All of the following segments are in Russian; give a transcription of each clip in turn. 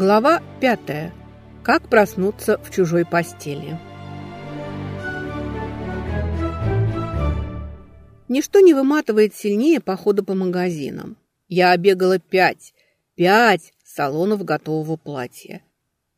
Глава пятая. Как проснуться в чужой постели. Ничто не выматывает сильнее похода по магазинам. Я обегала пять, пять салонов готового платья.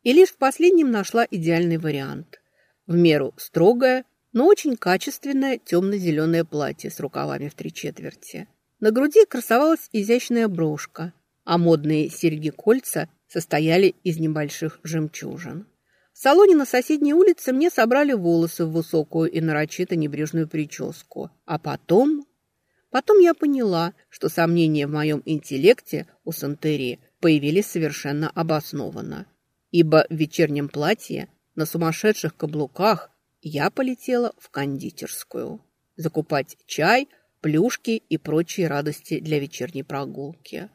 И лишь в последнем нашла идеальный вариант. В меру строгое, но очень качественное темно-зеленое платье с рукавами в три четверти. На груди красовалась изящная брошка, а модные серьги-кольца состояли из небольших жемчужин. В салоне на соседней улице мне собрали волосы в высокую и нарочито небрежную прическу. А потом... Потом я поняла, что сомнения в моем интеллекте у Сантери появились совершенно обоснованно. Ибо в вечернем платье на сумасшедших каблуках я полетела в кондитерскую. Закупать чай, плюшки и прочие радости для вечерней прогулки.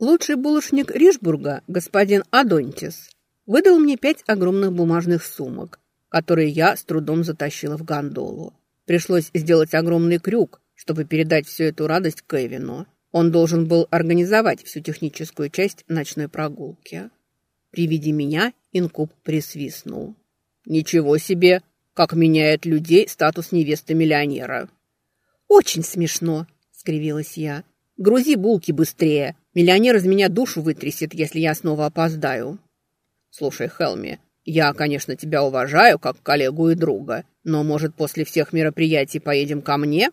Лучший булочник Ришбурга, господин Адонтис, выдал мне пять огромных бумажных сумок, которые я с трудом затащила в гондолу. Пришлось сделать огромный крюк, чтобы передать всю эту радость Кевину. Он должен был организовать всю техническую часть ночной прогулки. При виде меня инкуб присвистнул. «Ничего себе! Как меняет людей статус невесты миллионера!» «Очень смешно!» — скривилась я. «Грузи булки быстрее! Миллионер из меня душу вытрясет, если я снова опоздаю. Слушай, Хелми, я, конечно, тебя уважаю как коллегу и друга, но, может, после всех мероприятий поедем ко мне?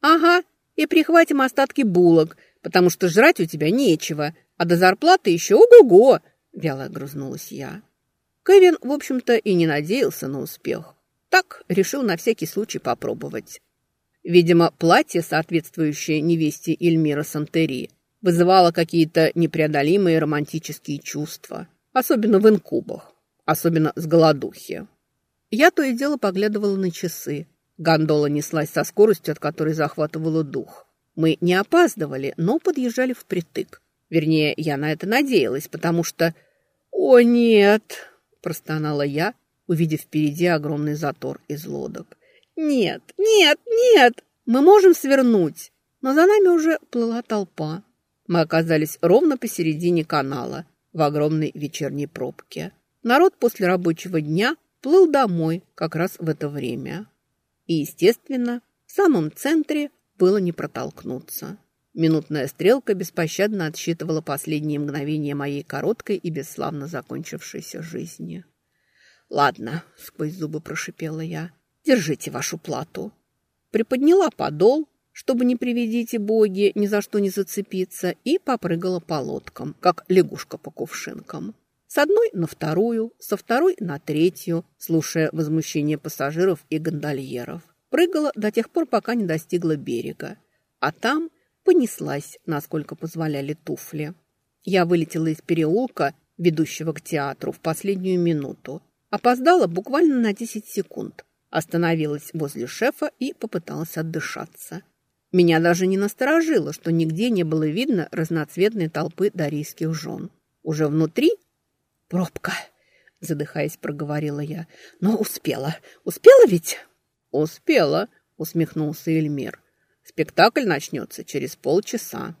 Ага, и прихватим остатки булок, потому что жрать у тебя нечего, а до зарплаты еще ого-го, вяло огрызнулась я. Кевин, в общем-то, и не надеялся на успех. Так решил на всякий случай попробовать. Видимо, платье, соответствующее невесте Эльмира Сантери, вызывала какие-то непреодолимые романтические чувства, особенно в инкубах, особенно с голодухи. Я то и дело поглядывала на часы. Гондола неслась со скоростью, от которой захватывала дух. Мы не опаздывали, но подъезжали впритык. Вернее, я на это надеялась, потому что... «О, нет!» – простонала я, увидев впереди огромный затор из лодок. «Нет, нет, нет! Мы можем свернуть!» Но за нами уже плыла толпа. Мы оказались ровно посередине канала, в огромной вечерней пробке. Народ после рабочего дня плыл домой как раз в это время. И, естественно, в самом центре было не протолкнуться. Минутная стрелка беспощадно отсчитывала последние мгновения моей короткой и бесславно закончившейся жизни. «Ладно», — сквозь зубы прошипела я, — «держите вашу плату». Приподняла подол, чтобы не приведите боги ни за что не зацепиться, и попрыгала по лодкам, как лягушка по кувшинкам. С одной на вторую, со второй на третью, слушая возмущение пассажиров и гондольеров. Прыгала до тех пор, пока не достигла берега. А там понеслась, насколько позволяли туфли. Я вылетела из переулка, ведущего к театру, в последнюю минуту. Опоздала буквально на 10 секунд. Остановилась возле шефа и попыталась отдышаться. Меня даже не насторожило, что нигде не было видно разноцветной толпы дарийских жен. Уже внутри пробка, задыхаясь, проговорила я. Но успела. Успела ведь? Успела, усмехнулся Эльмир. Спектакль начнется через полчаса.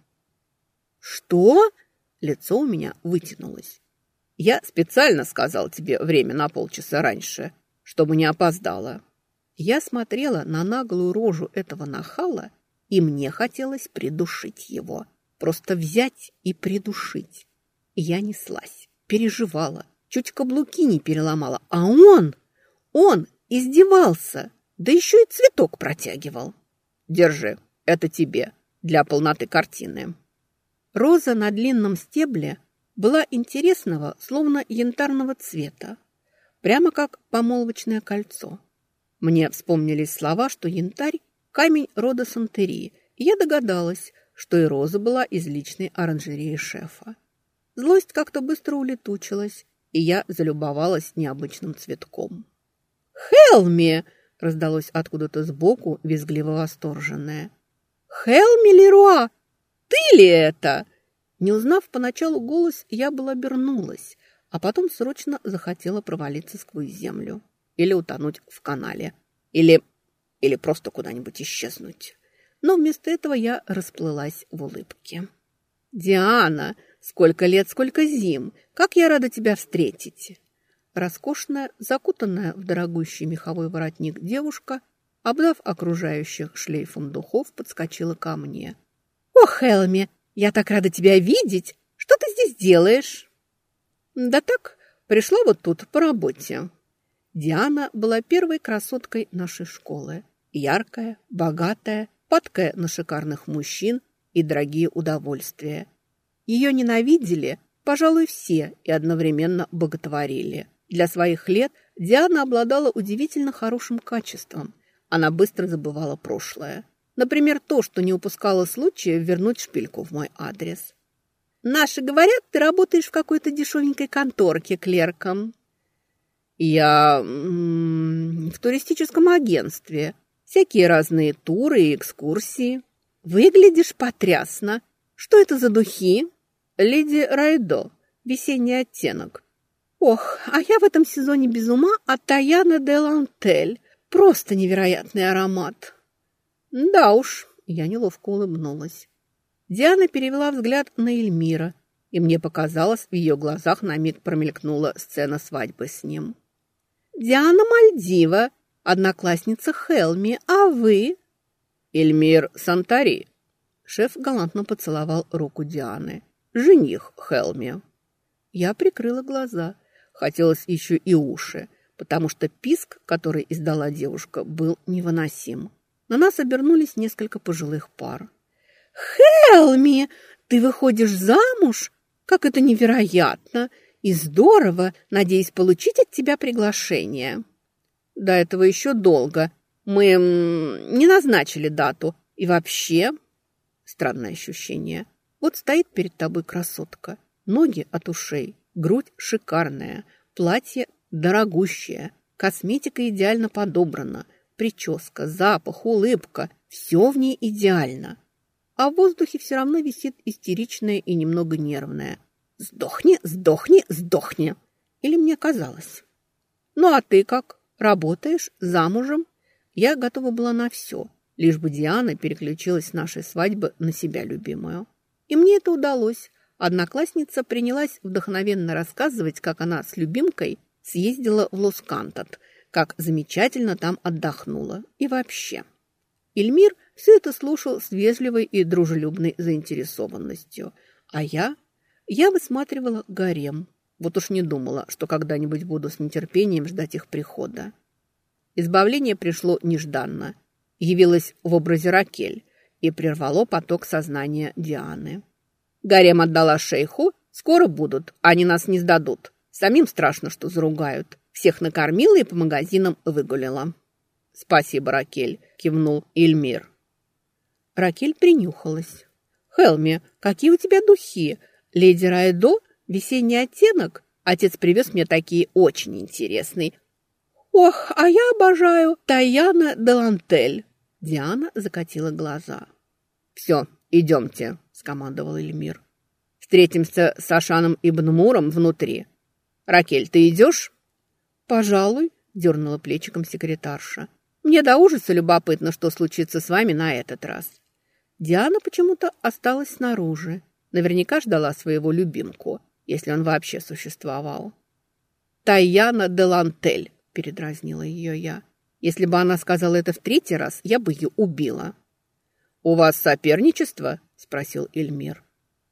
Что? Лицо у меня вытянулось. Я специально сказал тебе время на полчаса раньше, чтобы не опоздала. Я смотрела на наглую рожу этого нахала и мне хотелось придушить его. Просто взять и придушить. Я неслась, переживала, чуть каблуки не переломала. А он, он издевался, да еще и цветок протягивал. Держи, это тебе, для полноты картины. Роза на длинном стебле была интересного, словно янтарного цвета, прямо как помолвочное кольцо. Мне вспомнились слова, что янтарь камень рода Сантерии, и я догадалась, что и роза была из личной оранжереи шефа. Злость как-то быстро улетучилась, и я залюбовалась необычным цветком. «Хелми!» — раздалось откуда-то сбоку, визгливо восторженное. «Хелми Леруа! Ты ли это?» Не узнав поначалу голос, я была обернулась, а потом срочно захотела провалиться сквозь землю. Или утонуть в канале. Или или просто куда-нибудь исчезнуть. Но вместо этого я расплылась в улыбке. «Диана, сколько лет, сколько зим! Как я рада тебя встретить!» Роскошная, закутанная в дорогущий меховой воротник девушка, обдав окружающих шлейфом духов, подскочила ко мне. «О, Хелми, я так рада тебя видеть! Что ты здесь делаешь?» «Да так, пришла вот тут по работе». Диана была первой красоткой нашей школы. Яркая, богатая, падкая на шикарных мужчин и дорогие удовольствия. Ее ненавидели, пожалуй, все и одновременно боготворили. Для своих лет Диана обладала удивительно хорошим качеством. Она быстро забывала прошлое. Например, то, что не упускала случая вернуть шпильку в мой адрес. «Наши говорят, ты работаешь в какой-то дешевенькой конторке клерком». «Я в туристическом агентстве. Всякие разные туры и экскурсии. Выглядишь потрясно. Что это за духи?» «Леди Райдо. Весенний оттенок. Ох, а я в этом сезоне без ума от Таяна де Лантель. Просто невероятный аромат. Да уж, я неловко улыбнулась. Диана перевела взгляд на Эльмира, и мне показалось, в ее глазах на миг промелькнула сцена свадьбы с ним. «Диана Мальдива, одноклассница Хелми, а вы?» «Эльмир Сантари». Шеф галантно поцеловал руку Дианы. «Жених Хелми». Я прикрыла глаза. Хотелось еще и уши, потому что писк, который издала девушка, был невыносим. На нас обернулись несколько пожилых пар. «Хелми, ты выходишь замуж? Как это невероятно! И здорово! Надеюсь получить от тебя приглашение». «До этого еще долго. Мы не назначили дату. И вообще...» Странное ощущение. Вот стоит перед тобой красотка. Ноги от ушей, Грудь шикарная, платье дорогущее, косметика идеально подобрана, прическа, запах, улыбка – все в ней идеально. А в воздухе все равно висит истеричное и немного нервное. «Сдохни, сдохни, сдохни!» Или мне казалось. «Ну а ты как? Работаешь? Замужем?» Я готова была на все, лишь бы Диана переключилась с нашей свадьбы на себя любимую. И мне это удалось. Одноклассница принялась вдохновенно рассказывать, как она с любимкой съездила в Лос-Кантот, как замечательно там отдохнула и вообще. Эльмир все это слушал с вежливой и дружелюбной заинтересованностью, а я... Я высматривала гарем. Вот уж не думала, что когда-нибудь буду с нетерпением ждать их прихода. Избавление пришло нежданно. Явилось в образе Ракель и прервало поток сознания Дианы. Гарем отдала шейху. Скоро будут, они нас не сдадут. Самим страшно, что заругают. Всех накормила и по магазинам выгулила. «Спасибо, Ракель», — кивнул Эльмир. Ракель принюхалась. «Хелми, какие у тебя духи? Леди Райдо? Весенний оттенок? Отец привез мне такие очень интересные. Ох, а я обожаю Таяна Делантель». Диана закатила глаза. «Все, идемте», скомандовал Эльмир. «Встретимся с Ашаном Ибн Муром внутри. Ракель, ты идешь?» «Пожалуй», — дернула плечиком секретарша. «Мне до ужаса любопытно, что случится с вами на этот раз». Диана почему-то осталась снаружи. Наверняка ждала своего любимку, если он вообще существовал. «Таяна де Лантель», — передразнила ее я. «Если бы она сказала это в третий раз, я бы ее убила». «У вас соперничество?» спросил Эльмир.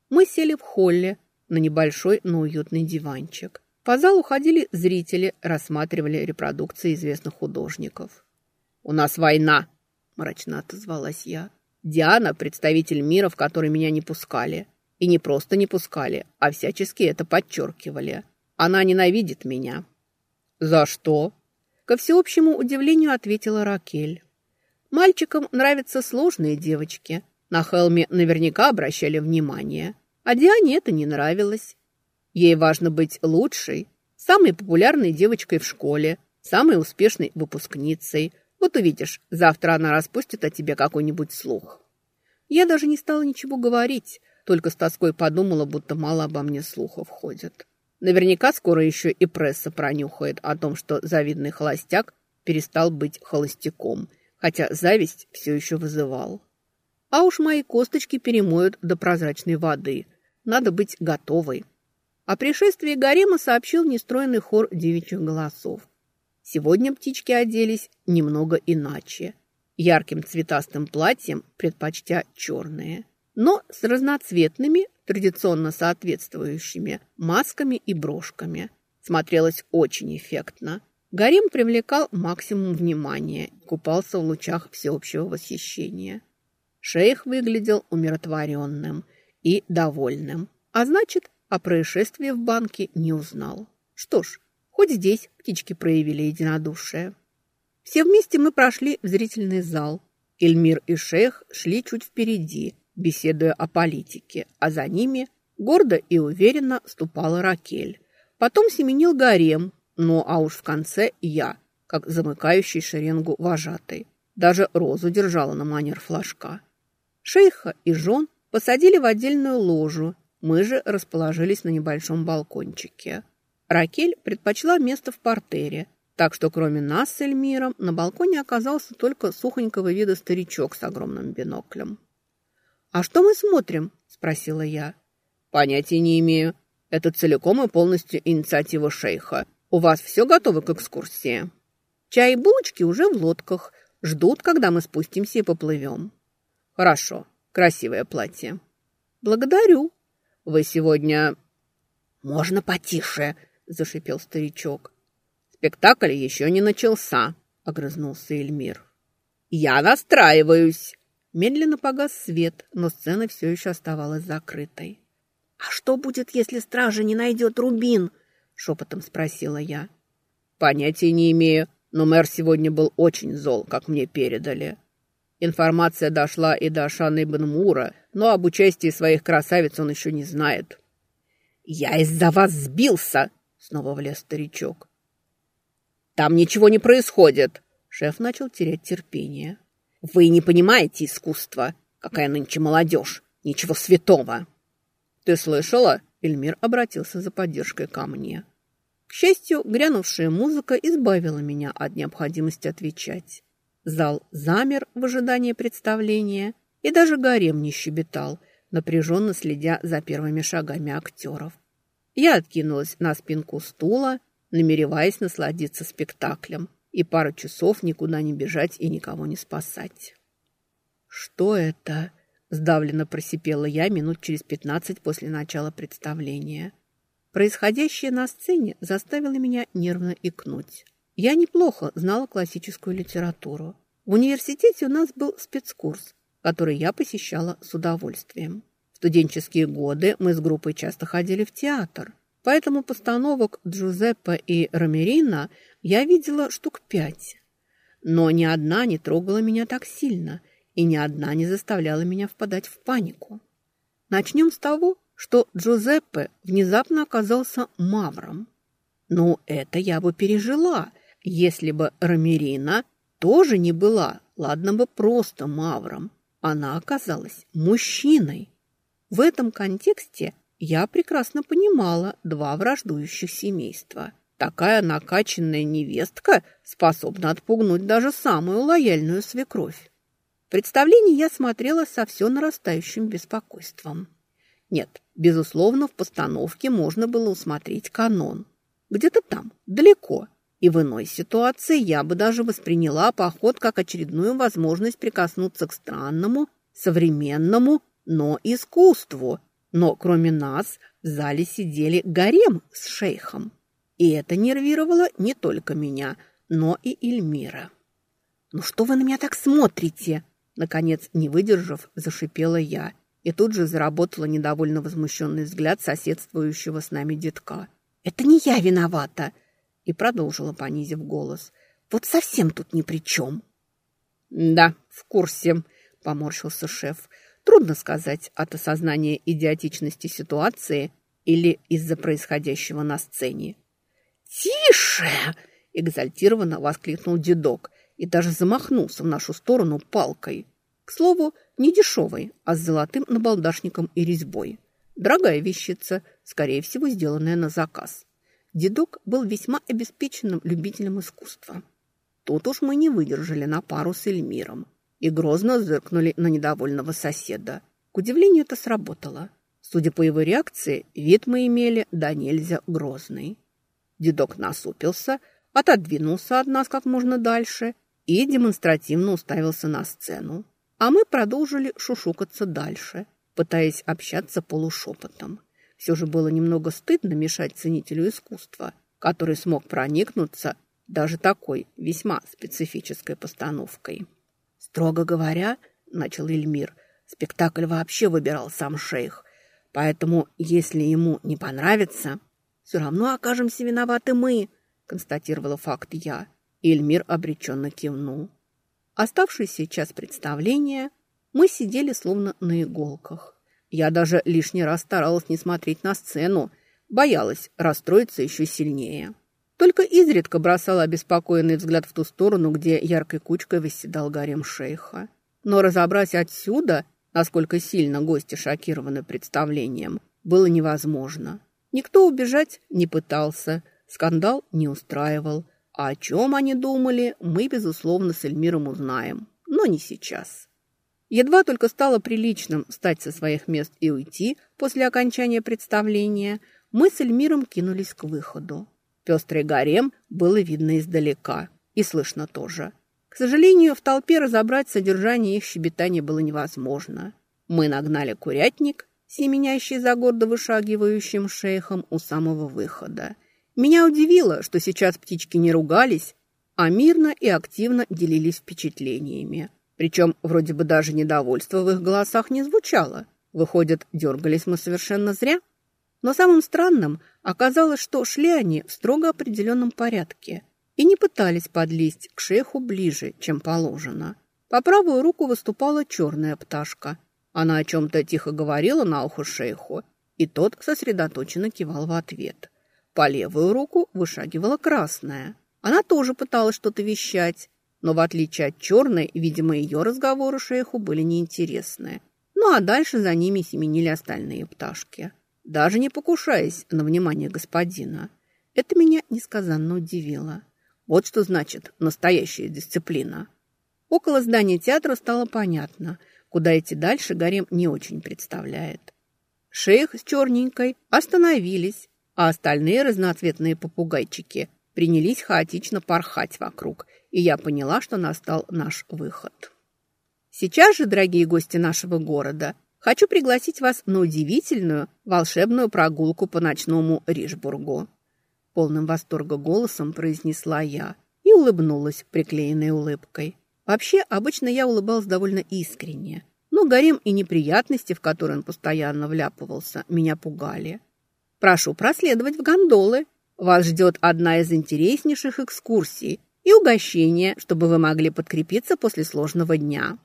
Мы сели в холле на небольшой, но уютный диванчик. По залу ходили зрители, рассматривали репродукции известных художников. «У нас война!» – мрачно отозвалась я. «Диана – представитель мира, в который меня не пускали. И не просто не пускали, а всячески это подчеркивали. Она ненавидит меня». «За что?» Ко всеобщему удивлению ответила Ракель. «Мальчикам нравятся сложные девочки, на Хелме наверняка обращали внимание, а Диане это не нравилось. Ей важно быть лучшей, самой популярной девочкой в школе, самой успешной выпускницей. Вот увидишь, завтра она распустит о тебе какой-нибудь слух. Я даже не стала ничего говорить, только с тоской подумала, будто мало обо мне слухов ходит. Наверняка скоро еще и пресса пронюхает о том, что завидный холостяк перестал быть холостяком, хотя зависть все еще вызывал. А уж мои косточки перемоют до прозрачной воды – надо быть готовой. О пришествии гарема сообщил нестроенный хор девичьих голосов. Сегодня птички оделись немного иначе. Ярким цветастым платьем, предпочтя черные, но с разноцветными, традиционно соответствующими масками и брошками. Смотрелось очень эффектно. Гарем привлекал максимум внимания, купался в лучах всеобщего восхищения. Шейх выглядел умиротворенным и довольным, а значит, о происшествии в банке не узнал. Что ж, хоть здесь птички проявили единодушие. Все вместе мы прошли в зрительный зал. Эльмир и шейх шли чуть впереди, беседуя о политике, а за ними гордо и уверенно ступала Ракель. Потом семенил гарем, ну а уж в конце я, как замыкающий шеренгу вожатый. Даже розу держала на манер флажка. Шейха и жен посадили в отдельную ложу, мы же расположились на небольшом балкончике. Ракель предпочла место в портере, так что кроме нас с Эльмиром на балконе оказался только сухонького вида старичок с огромным биноклем. «А что мы смотрим?» – спросила я. «Понятия не имею. Это целиком и полностью инициатива шейха. У вас все готово к экскурсии?» «Чай и булочки уже в лодках. Ждут, когда мы спустимся и поплывем». «Хорошо. Красивое платье». «Благодарю. Вы сегодня...» «Можно потише», – зашипел старичок. «Спектакль еще не начался», – огрызнулся Эльмир. «Я настраиваюсь!» Медленно погас свет, но сцена все еще оставалась закрытой. «А что будет, если стража не найдет Рубин?» — шепотом спросила я. «Понятия не имею, но мэр сегодня был очень зол, как мне передали. Информация дошла и до Шаны Бенмура, но об участии своих красавиц он еще не знает». «Я из-за вас сбился!» — снова влез старичок. «Там ничего не происходит!» Шеф начал терять терпение. Вы не понимаете искусства. Какая нынче молодежь. Ничего святого. Ты слышала? Эльмир обратился за поддержкой ко мне. К счастью, грянувшая музыка избавила меня от необходимости отвечать. Зал замер в ожидании представления, и даже гарем не щебетал, напряженно следя за первыми шагами актеров. Я откинулась на спинку стула, намереваясь насладиться спектаклем и пару часов никуда не бежать и никого не спасать. «Что это?» – сдавленно просипела я минут через пятнадцать после начала представления. Происходящее на сцене заставило меня нервно икнуть. Я неплохо знала классическую литературу. В университете у нас был спецкурс, который я посещала с удовольствием. Студенческие годы мы с группой часто ходили в театр, поэтому постановок Джузеппе и Ромерина я видела штук пять. Но ни одна не трогала меня так сильно, и ни одна не заставляла меня впадать в панику. Начнем с того, что Джузеппе внезапно оказался мавром. Ну, это я бы пережила, если бы Ромерина тоже не была, ладно бы просто мавром. Она оказалась мужчиной. В этом контексте я прекрасно понимала два враждующих семейства. Такая накачанная невестка способна отпугнуть даже самую лояльную свекровь. Представление я смотрела со все нарастающим беспокойством. Нет, безусловно, в постановке можно было усмотреть канон. Где-то там, далеко. И в иной ситуации я бы даже восприняла поход как очередную возможность прикоснуться к странному, современному, но искусству. Но кроме нас в зале сидели гарем с шейхом. И это нервировало не только меня, но и Эльмира. «Ну что вы на меня так смотрите?» Наконец, не выдержав, зашипела я. И тут же заработала недовольно возмущенный взгляд соседствующего с нами детка. «Это не я виновата!» И продолжила, понизив голос. «Вот совсем тут ни при чем!» «Да, в курсе», — поморщился шеф. «Трудно сказать от осознания идиотичности ситуации или из-за происходящего на сцене. «Тише!» – экзальтированно воскликнул дедок и даже замахнулся в нашу сторону палкой. К слову, не дешевой, а с золотым набалдашником и резьбой. Дорогая вещица, скорее всего, сделанная на заказ. Дедок был весьма обеспеченным любителем искусства. Тут уж мы не выдержали на пару с Эльмиром и грозно зыркнули на недовольного соседа. К удивлению, это сработало. Судя по его реакции, вид мы имели да нельзя грозный. Дедок насупился, отодвинулся от нас как можно дальше и демонстративно уставился на сцену. А мы продолжили шушукаться дальше, пытаясь общаться полушепотом. Все же было немного стыдно мешать ценителю искусства, который смог проникнуться даже такой весьма специфической постановкой. «Строго говоря, — начал Эльмир, — спектакль вообще выбирал сам шейх, поэтому, если ему не понравится, все равно окажемся виноваты мы», — констатировала факт я. Эльмир обреченно кивнул. Оставшийся час представления мы сидели словно на иголках. Я даже лишний раз старалась не смотреть на сцену, боялась расстроиться еще сильнее. Только изредка бросала обеспокоенный взгляд в ту сторону, где яркой кучкой восседал гарем шейха. Но разобрать отсюда, насколько сильно гости шокированы представлением, было невозможно. Никто убежать не пытался, скандал не устраивал. А о чем они думали, мы, безусловно, с Эльмиром узнаем, но не сейчас. Едва только стало приличным встать со своих мест и уйти после окончания представления, мы с Эльмиром кинулись к выходу. Пестрый гарем было видно издалека. И слышно тоже. К сожалению, в толпе разобрать содержание их щебетания было невозможно. Мы нагнали курятник, семенящий за гордо вышагивающим шейхом у самого выхода. Меня удивило, что сейчас птички не ругались, а мирно и активно делились впечатлениями. Причем вроде бы даже недовольство в их голосах не звучало. Выходит, дергались мы совершенно зря. Но самым странным оказалось, что шли они в строго определенном порядке и не пытались подлезть к шейху ближе, чем положено. По правую руку выступала черная пташка. Она о чем-то тихо говорила на ухо шейху, и тот сосредоточенно кивал в ответ. По левую руку вышагивала красная. Она тоже пыталась что-то вещать, но в отличие от черной, видимо, ее разговоры шейху были неинтересны. Ну а дальше за ними семенили остальные пташки даже не покушаясь на внимание господина. Это меня несказанно удивило. Вот что значит настоящая дисциплина. Около здания театра стало понятно, куда идти дальше Гарем не очень представляет. Шейх с черненькой остановились, а остальные разноцветные попугайчики принялись хаотично порхать вокруг, и я поняла, что настал наш выход. Сейчас же, дорогие гости нашего города, Хочу пригласить вас на удивительную волшебную прогулку по ночному Ришбургу». Полным восторга голосом произнесла я и улыбнулась приклеенной улыбкой. Вообще, обычно я улыбалась довольно искренне, но гарем и неприятности, в которые он постоянно вляпывался, меня пугали. «Прошу проследовать в гондолы. Вас ждет одна из интереснейших экскурсий и угощение, чтобы вы могли подкрепиться после сложного дня».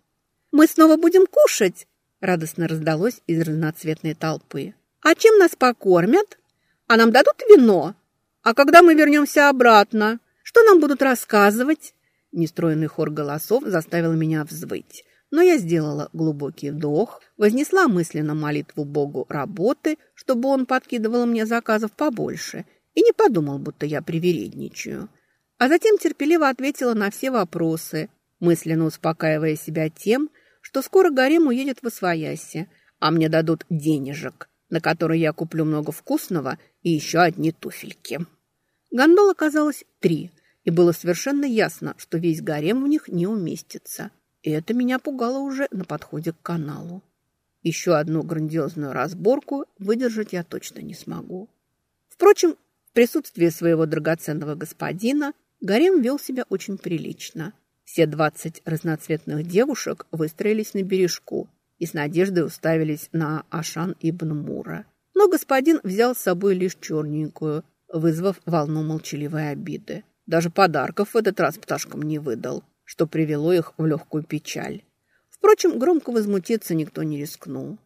«Мы снова будем кушать!» Радостно раздалось из разноцветной толпы. «А чем нас покормят? А нам дадут вино? А когда мы вернемся обратно? Что нам будут рассказывать?» Нестроенный хор голосов заставил меня взвыть. Но я сделала глубокий вдох, вознесла мысленно молитву Богу работы, чтобы он подкидывал мне заказов побольше, и не подумал, будто я привередничаю. А затем терпеливо ответила на все вопросы, мысленно успокаивая себя тем, что скоро Гарем уедет в Освояси, а мне дадут денежек, на которые я куплю много вкусного и еще одни туфельки. Гондол оказалось три, и было совершенно ясно, что весь гарем в них не уместится. И это меня пугало уже на подходе к каналу. Еще одну грандиозную разборку выдержать я точно не смогу. Впрочем, в присутствии своего драгоценного господина гарем вел себя очень прилично – все двадцать разноцветных девушек выстроились на бережку и с надеждой уставились на Ашан ибн Мура. Но господин взял с собой лишь черненькую, вызвав волну молчаливой обиды. Даже подарков в этот раз пташкам не выдал, что привело их в легкую печаль. Впрочем, громко возмутиться никто не рискнул.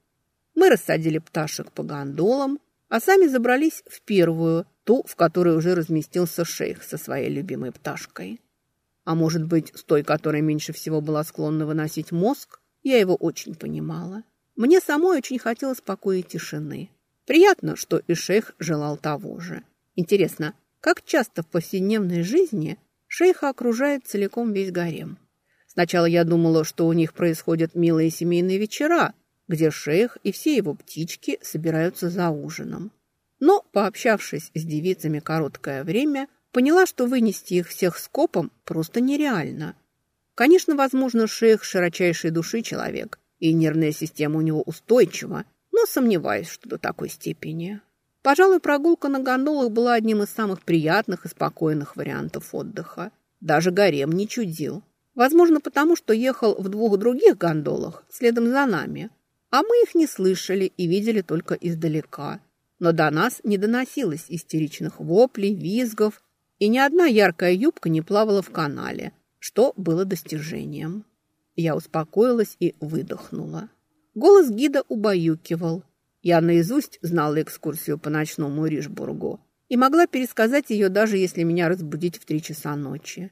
Мы рассадили пташек по гондолам, а сами забрались в первую, ту, в которой уже разместился шейх со своей любимой пташкой. А может быть, с той, которая меньше всего была склонна выносить мозг, я его очень понимала. Мне самой очень хотелось покоя и тишины. Приятно, что и шейх желал того же. Интересно, как часто в повседневной жизни шейха окружает целиком весь гарем? Сначала я думала, что у них происходят милые семейные вечера, где шейх и все его птички собираются за ужином. Но, пообщавшись с девицами короткое время, поняла, что вынести их всех скопом просто нереально. Конечно, возможно, шейх широчайшей души человек, и нервная система у него устойчива, но сомневаюсь, что до такой степени. Пожалуй, прогулка на гондолах была одним из самых приятных и спокойных вариантов отдыха. Даже гарем не чудил. Возможно, потому что ехал в двух других гондолах следом за нами, а мы их не слышали и видели только издалека. Но до нас не доносилось истеричных воплей, визгов, и ни одна яркая юбка не плавала в канале, что было достижением. Я успокоилась и выдохнула. Голос гида убаюкивал. Я наизусть знала экскурсию по ночному Ришбургу и могла пересказать ее, даже если меня разбудить в три часа ночи.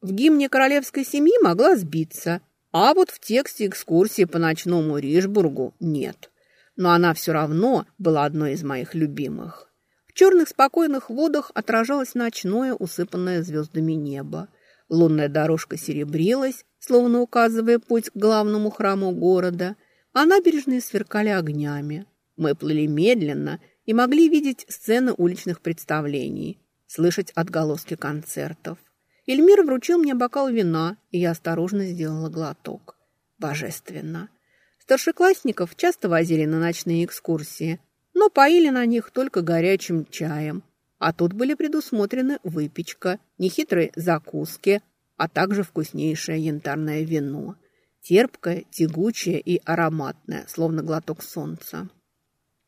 В гимне королевской семьи могла сбиться, а вот в тексте экскурсии по ночному Ришбургу нет. Но она все равно была одной из моих любимых. Черных спокойных водах отражалось ночное, усыпанное звездами небо. Лунная дорожка серебрилась, словно указывая путь к главному храму города, а набережные сверкали огнями. Мы плыли медленно и могли видеть сцены уличных представлений, слышать отголоски концертов. Эльмир вручил мне бокал вина, и я осторожно сделала глоток. Божественно. Старшеклассников часто возили на ночные экскурсии, но поили на них только горячим чаем. А тут были предусмотрены выпечка, нехитрые закуски, а также вкуснейшее янтарное вино. Терпкое, тягучее и ароматное, словно глоток солнца.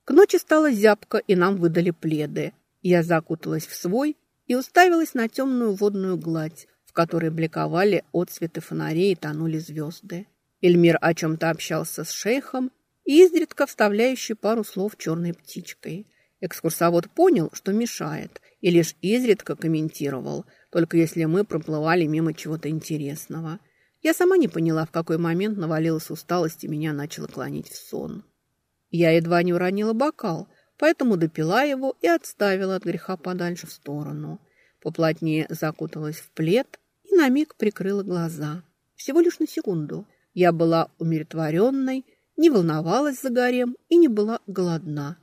К ночи стало зябко, и нам выдали пледы. Я закуталась в свой и уставилась на темную водную гладь, в которой бликовали отсветы фонарей и тонули звезды. Эльмир о чем-то общался с шейхом, и изредка вставляющий пару слов черной птичкой. Экскурсовод понял, что мешает, и лишь изредка комментировал, только если мы проплывали мимо чего-то интересного. Я сама не поняла, в какой момент навалилась усталость и меня начала клонить в сон. Я едва не уронила бокал, поэтому допила его и отставила от греха подальше в сторону. Поплотнее закуталась в плед и на миг прикрыла глаза. Всего лишь на секунду. Я была умиротворенной, не волновалась за горем и не была голодна.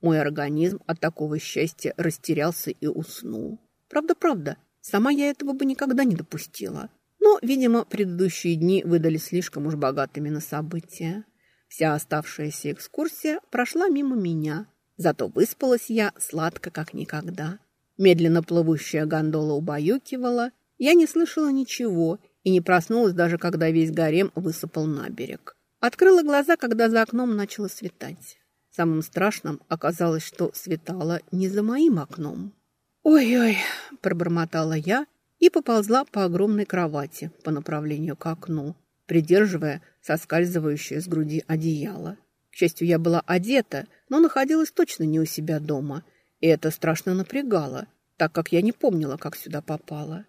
Мой организм от такого счастья растерялся и уснул. Правда-правда, сама я этого бы никогда не допустила. Но, видимо, предыдущие дни выдали слишком уж богатыми на события. Вся оставшаяся экскурсия прошла мимо меня. Зато выспалась я сладко, как никогда. Медленно плывущая гондола убаюкивала. Я не слышала ничего и не проснулась даже, когда весь гарем высыпал на берег. Открыла глаза, когда за окном начало светать. Самым страшным оказалось, что светало не за моим окном. «Ой-ой!» – пробормотала я и поползла по огромной кровати по направлению к окну придерживая соскальзывающее с груди одеяло. К счастью, я была одета, но находилась точно не у себя дома, и это страшно напрягало, так как я не помнила, как сюда попала.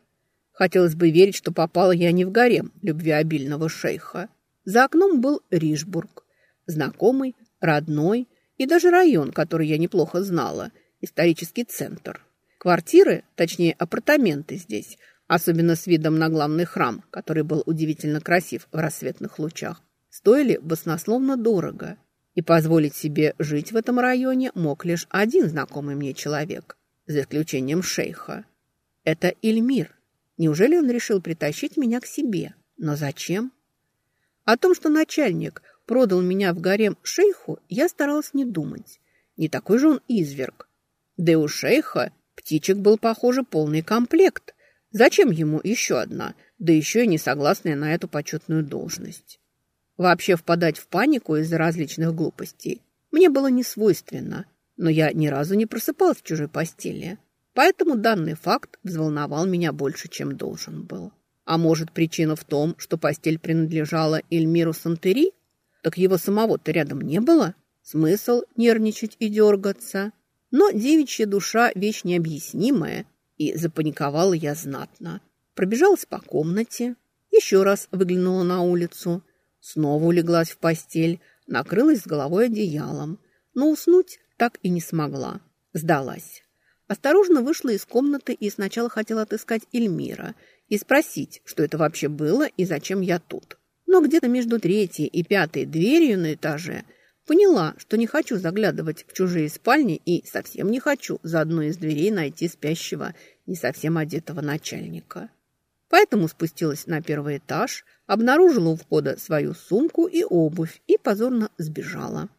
Хотелось бы верить, что попала я не в гарем любвеобильного шейха. За окном был Ришбург, знакомый, родной и даже район, который я неплохо знала, исторический центр. Квартиры, точнее апартаменты здесь, особенно с видом на главный храм, который был удивительно красив в рассветных лучах, стоили баснословно дорого. И позволить себе жить в этом районе мог лишь один знакомый мне человек, за исключением шейха. Это Ильмир. Неужели он решил притащить меня к себе? Но зачем? О том, что начальник продал меня в гарем шейху, я старалась не думать. Не такой же он изверг. Да и у шейха птичек был, похоже, полный комплект – Зачем ему еще одна, да еще и не согласная на эту почетную должность? Вообще впадать в панику из-за различных глупостей мне было не свойственно, но я ни разу не просыпалась в чужой постели. Поэтому данный факт взволновал меня больше, чем должен был. А может, причина в том, что постель принадлежала Эльмиру Сантери? Так его самого-то рядом не было? Смысл нервничать и дергаться? Но девичья душа – вещь необъяснимая – и запаниковала я знатно. Пробежалась по комнате, еще раз выглянула на улицу, снова улеглась в постель, накрылась с головой одеялом, но уснуть так и не смогла. Сдалась. Осторожно вышла из комнаты и сначала хотела отыскать Эльмира и спросить, что это вообще было и зачем я тут. Но где-то между третьей и пятой дверью на этаже поняла, что не хочу заглядывать в чужие спальни и совсем не хочу за одной из дверей найти спящего, не совсем одетого начальника. Поэтому спустилась на первый этаж, обнаружила у входа свою сумку и обувь и позорно сбежала.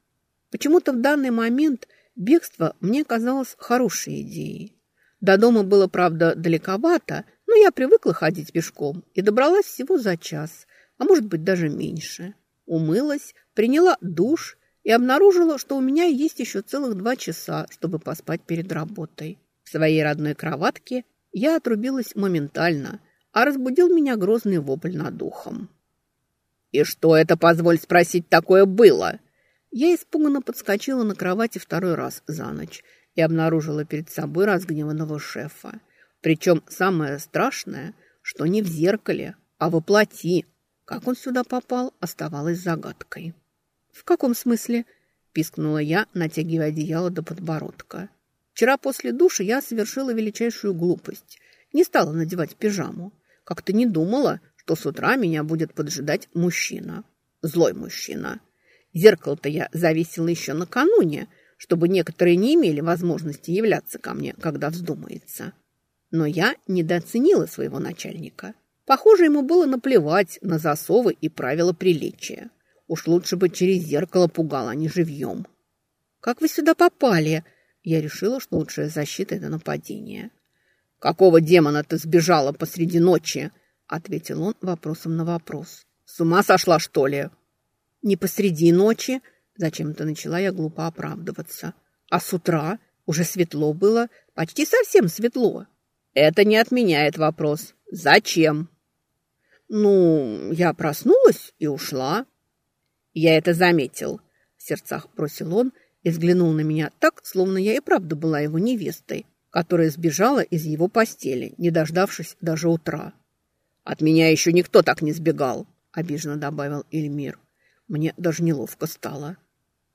Почему-то в данный момент бегство мне казалось хорошей идеей. До дома было, правда, далековато, но я привыкла ходить пешком и добралась всего за час, а может быть даже меньше. Умылась, приняла душ и обнаружила, что у меня есть еще целых два часа, чтобы поспать перед работой. В своей родной кроватке я отрубилась моментально, а разбудил меня грозный вопль над духом. «И что это, позволь спросить, такое было?» Я испуганно подскочила на кровати второй раз за ночь и обнаружила перед собой разгневанного шефа. Причем самое страшное, что не в зеркале, а во плоти. Как он сюда попал, оставалось загадкой. «В каком смысле?» – пискнула я, натягивая одеяло до подбородка. Вчера после душа я совершила величайшую глупость. Не стала надевать пижаму. Как-то не думала, что с утра меня будет поджидать мужчина. Злой мужчина. Зеркало-то я завесила еще накануне, чтобы некоторые не имели возможности являться ко мне, когда вздумается. Но я недооценила своего начальника. Похоже, ему было наплевать на засовы и правила приличия. Уж лучше бы через зеркало пугал, а не живьем. «Как вы сюда попали?» Я решила, что лучшая защита – это нападение. «Какого демона ты сбежала посреди ночи?» – ответил он вопросом на вопрос. «С ума сошла, что ли?» «Не посреди ночи», – зачем-то начала я глупо оправдываться. «А с утра уже светло было, почти совсем светло». «Это не отменяет вопрос. Зачем?» «Ну, я проснулась и ушла». «Я это заметил», – в сердцах бросил он и взглянул на меня так, словно я и правда была его невестой, которая сбежала из его постели, не дождавшись даже утра. «От меня еще никто так не сбегал», – обиженно добавил Эльмир. Мне даже неловко стало.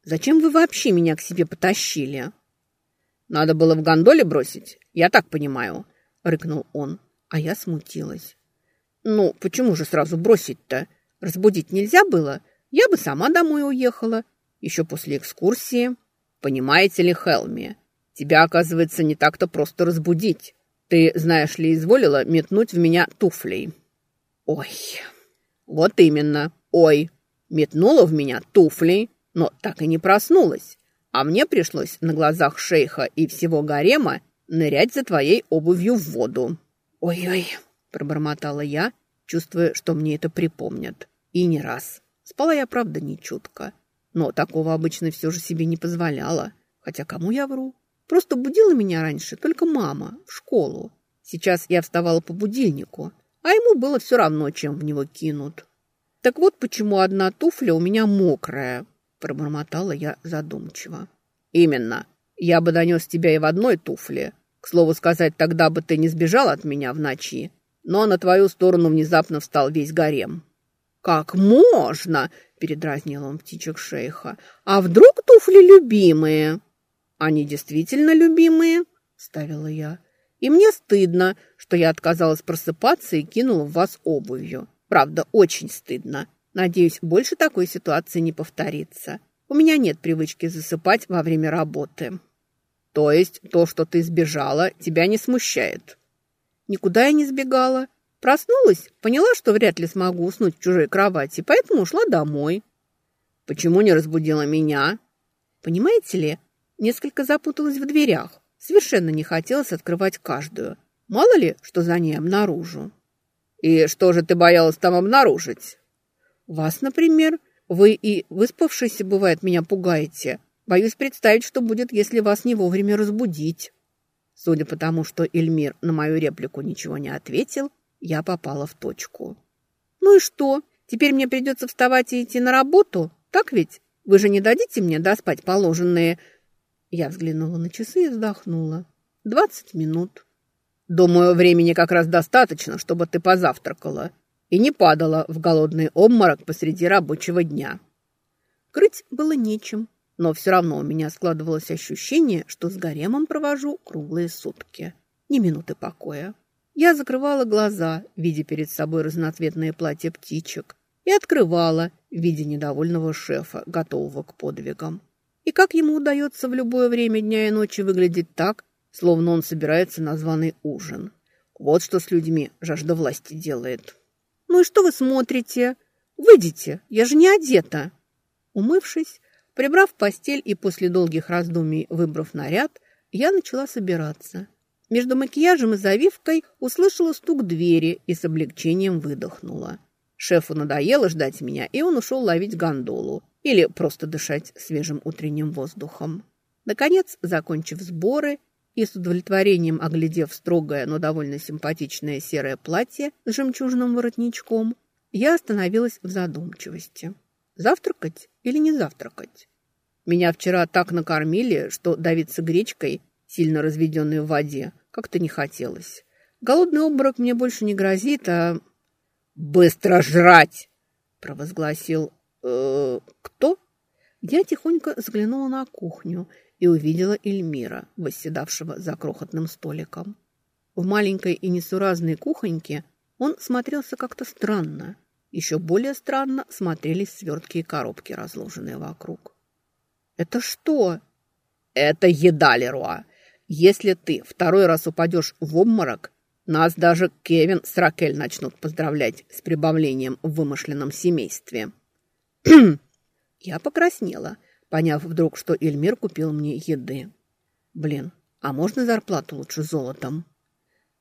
«Зачем вы вообще меня к себе потащили?» «Надо было в гондоле бросить, я так понимаю», – рыкнул он, а я смутилась. «Ну, почему же сразу бросить-то? Разбудить нельзя было?» я бы сама домой уехала, еще после экскурсии. Понимаете ли, Хелми, тебя, оказывается, не так-то просто разбудить. Ты, знаешь ли, изволила метнуть в меня туфлей. Ой, вот именно, ой, метнула в меня туфлей, но так и не проснулась. А мне пришлось на глазах шейха и всего гарема нырять за твоей обувью в воду. Ой-ой, пробормотала я, чувствуя, что мне это припомнят. И не раз. Спала я, правда, не чутко. Но такого обычно все же себе не позволяла. Хотя кому я вру? Просто будила меня раньше только мама в школу. Сейчас я вставала по будильнику, а ему было все равно, чем в него кинут. Так вот почему одна туфля у меня мокрая, пробормотала я задумчиво. Именно. Я бы донес тебя и в одной туфле. К слову сказать, тогда бы ты не сбежал от меня в ночи. Но на твою сторону внезапно встал весь гарем. «Как можно?» – передразнил он птичек шейха. «А вдруг туфли любимые?» «Они действительно любимые?» – ставила я. «И мне стыдно, что я отказалась просыпаться и кинула в вас обувью. Правда, очень стыдно. Надеюсь, больше такой ситуации не повторится. У меня нет привычки засыпать во время работы». «То есть то, что ты сбежала, тебя не смущает?» «Никуда я не сбегала. Проснулась, поняла, что вряд ли смогу уснуть в чужой кровати, поэтому ушла домой. Почему не разбудила меня? Понимаете ли, несколько запуталась в дверях. Совершенно не хотелось открывать каждую. Мало ли, что за ней обнаружу. И что же ты боялась там обнаружить? Вас, например. Вы и выспавшийся, бывает, меня пугаете. Боюсь представить, что будет, если вас не вовремя разбудить. Судя по тому, что Эльмир на мою реплику ничего не ответил, я попала в точку. «Ну и что? Теперь мне придется вставать и идти на работу? Так ведь? Вы же не дадите мне доспать положенные...» Я взглянула на часы и вздохнула. «Двадцать минут». «Думаю, времени как раз достаточно, чтобы ты позавтракала и не падала в голодный обморок посреди рабочего дня». Крыть было нечем, но все равно у меня складывалось ощущение, что с гаремом провожу круглые сутки. Ни минуты покоя. Я закрывала глаза, видя перед собой разноцветные платья птичек, и открывала в виде недовольного шефа, готового к подвигам. И как ему удается в любое время дня и ночи выглядеть так, словно он собирается на званый ужин. Вот что с людьми жажда власти делает. «Ну и что вы смотрите? Выйдите, я же не одета!» Умывшись, прибрав постель и после долгих раздумий выбрав наряд, я начала собираться. Между макияжем и завивкой услышала стук двери и с облегчением выдохнула. Шефу надоело ждать меня, и он ушел ловить гондолу или просто дышать свежим утренним воздухом. Наконец, закончив сборы и с удовлетворением оглядев строгое, но довольно симпатичное серое платье с жемчужным воротничком, я остановилась в задумчивости. Завтракать или не завтракать? Меня вчера так накормили, что давиться гречкой, сильно разведенной в воде, как-то не хотелось. Голодный обморок мне больше не грозит, а... «Быстро жрать!» – провозгласил... Э, «Кто?» Я тихонько взглянула на кухню и увидела Эльмира, восседавшего за крохотным столиком. В маленькой и несуразной кухоньке он смотрелся как-то странно. Еще более странно смотрелись свертки и коробки, разложенные вокруг. «Это что?» «Это еда, Леруа. Если ты второй раз упадешь в обморок, нас даже Кевин с Ракель начнут поздравлять с прибавлением в вымышленном семействе». Я покраснела, поняв вдруг, что Эльмир купил мне еды. «Блин, а можно зарплату лучше золотом?»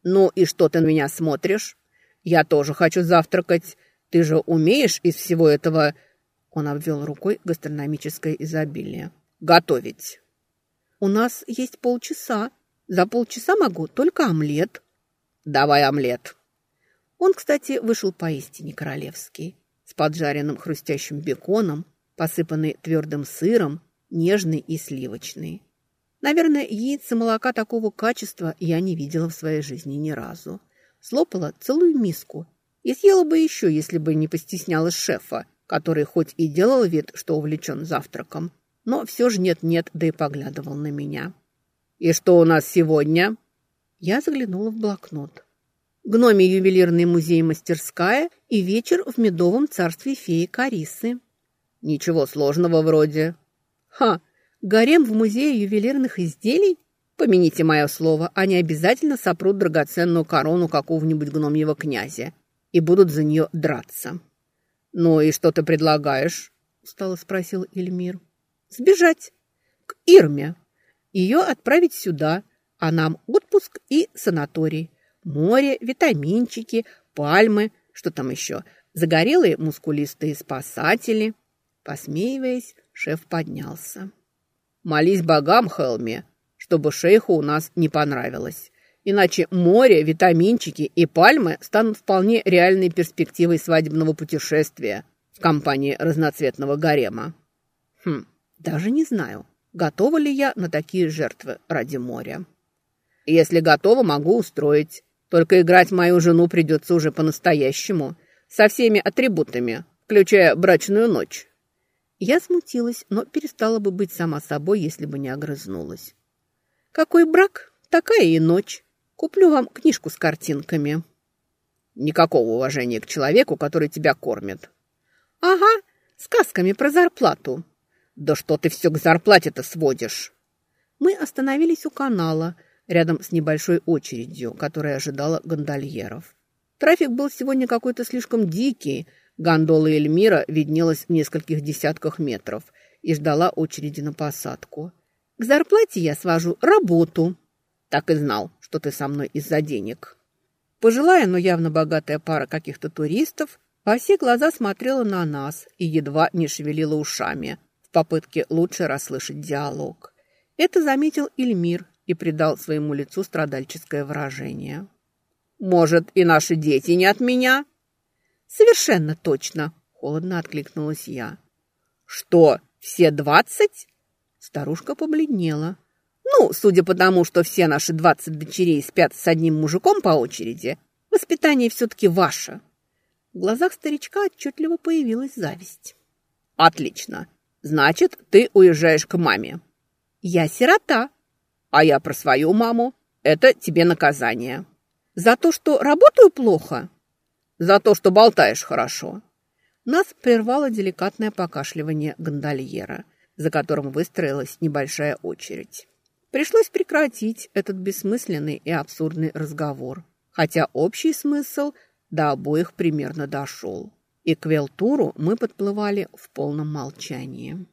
«Ну и что ты на меня смотришь? Я тоже хочу завтракать. Ты же умеешь из всего этого...» Он обвел рукой гастрономическое изобилие. «Готовить!» «У нас есть полчаса. За полчаса могу только омлет». «Давай омлет!» Он, кстати, вышел поистине королевский, с поджаренным хрустящим беконом, посыпанный твердым сыром, нежный и сливочный. Наверное, яиц и молока такого качества я не видела в своей жизни ни разу. Слопала целую миску и съела бы еще, если бы не постеснялась шефа, который хоть и делал вид, что увлечен завтраком, но все же нет-нет, да и поглядывал на меня. «И что у нас сегодня?» Я заглянула в блокнот. Гноме ювелирный музей-мастерская и вечер в медовом царстве феи Карисы. Ничего сложного вроде. Ха, гарем в музее ювелирных изделий? Помяните мое слово, они обязательно сопрут драгоценную корону какого-нибудь гномьего князя и будут за нее драться. «Ну и что ты предлагаешь?» – устало спросил Эльмир. «Сбежать. К Ирме. Ее отправить сюда, а нам отпуск и санаторий. Море, витаминчики, пальмы, что там еще, загорелые мускулистые спасатели». Посмеиваясь, шеф поднялся. «Молись богам, Хелми, чтобы шейху у нас не понравилось. Иначе море, витаминчики и пальмы станут вполне реальной перспективой свадебного путешествия в компании разноцветного гарема. Хм, даже не знаю, готова ли я на такие жертвы ради моря. Если готова, могу устроить. Только играть мою жену придется уже по-настоящему, со всеми атрибутами, включая брачную ночь. Я смутилась, но перестала бы быть сама собой, если бы не огрызнулась. Какой брак, такая и ночь. Куплю вам книжку с картинками». «Никакого уважения к человеку, который тебя кормит». «Ага, сказками про зарплату». «Да что ты все к зарплате-то сводишь?» Мы остановились у канала, рядом с небольшой очередью, которая ожидала гондольеров. Трафик был сегодня какой-то слишком дикий. Гондола Эльмира виднелась в нескольких десятках метров и ждала очереди на посадку. «К зарплате я свожу работу». «Так и знал что ты со мной из-за денег». Пожилая, но явно богатая пара каких-то туристов во все глаза смотрела на нас и едва не шевелила ушами в попытке лучше расслышать диалог. Это заметил Эльмир и придал своему лицу страдальческое выражение. «Может, и наши дети не от меня?» «Совершенно точно», — холодно откликнулась я. «Что, все двадцать?» Старушка побледнела. Ну, судя по тому, что все наши двадцать дочерей спят с одним мужиком по очереди, воспитание все-таки ваше. В глазах старичка отчетливо появилась зависть. Отлично. Значит, ты уезжаешь к маме. Я сирота. А я про свою маму. Это тебе наказание. За то, что работаю плохо? За то, что болтаешь хорошо. Нас прервало деликатное покашливание гондольера, за которым выстроилась небольшая очередь. Пришлось прекратить этот бессмысленный и абсурдный разговор, хотя общий смысл до обоих примерно дошел. И к Велтуру мы подплывали в полном молчании.